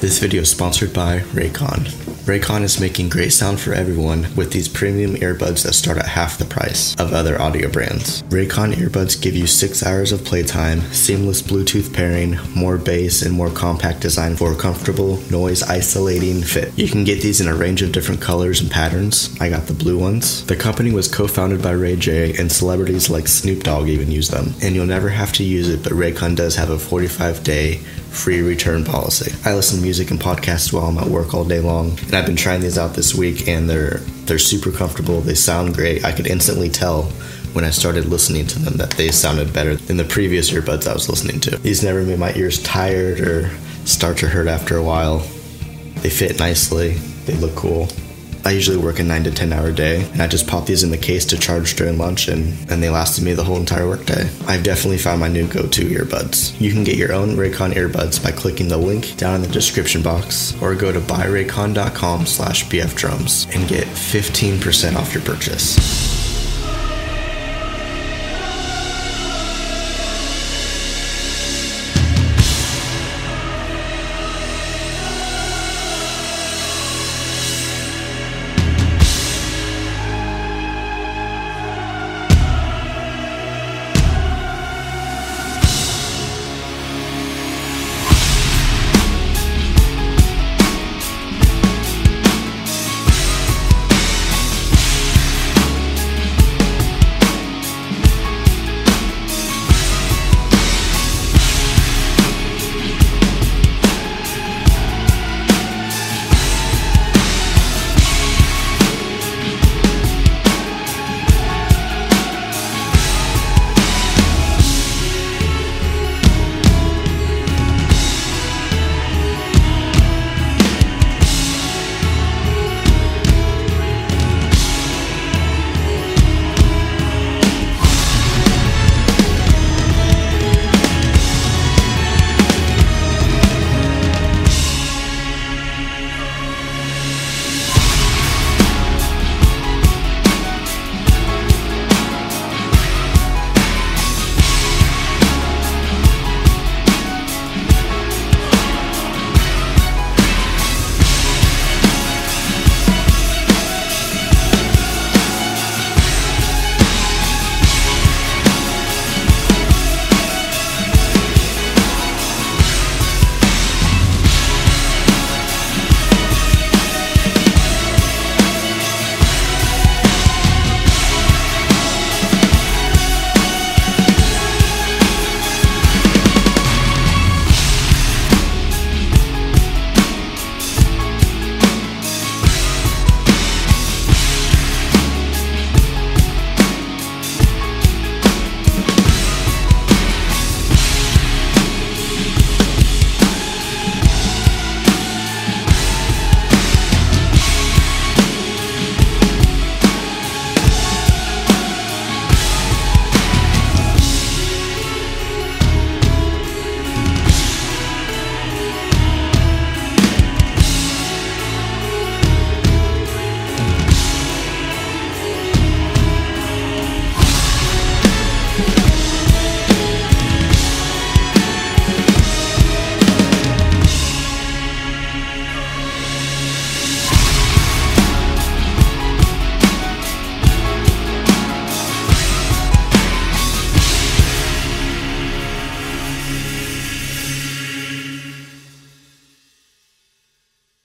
This video is sponsored by Raycon. Raycon is making great sound for everyone with these premium earbuds that start at half the price of other audio brands. Raycon earbuds give you 6 hours of playtime, seamless Bluetooth pairing, more bass, and more compact design for a comfortable, noise isolating fit. You can get these in a range of different colors and patterns. I got the blue ones. The company was co founded by Ray J, and celebrities like Snoop Dogg even use them. And you'll never have to use it, but Raycon does have a 45 day free return policy. I listen music and podcasts while I'm at work all day long, and I've been trying these out this week, and they're they're super comfortable. They sound great. I could instantly tell when I started listening to them that they sounded better than the previous earbuds I was listening to. These never made my ears tired or start to hurt after a while. They fit nicely. They look cool. I usually work a 9 to 10 hour day, and I just pop these in the case to charge during lunch, and, and they lasted me the whole entire workday. I've definitely found my new go to earbuds. You can get your own Raycon earbuds by clicking the link down in the description box, or go to buyraycon.com slash bfdrums and get 15% off your purchase.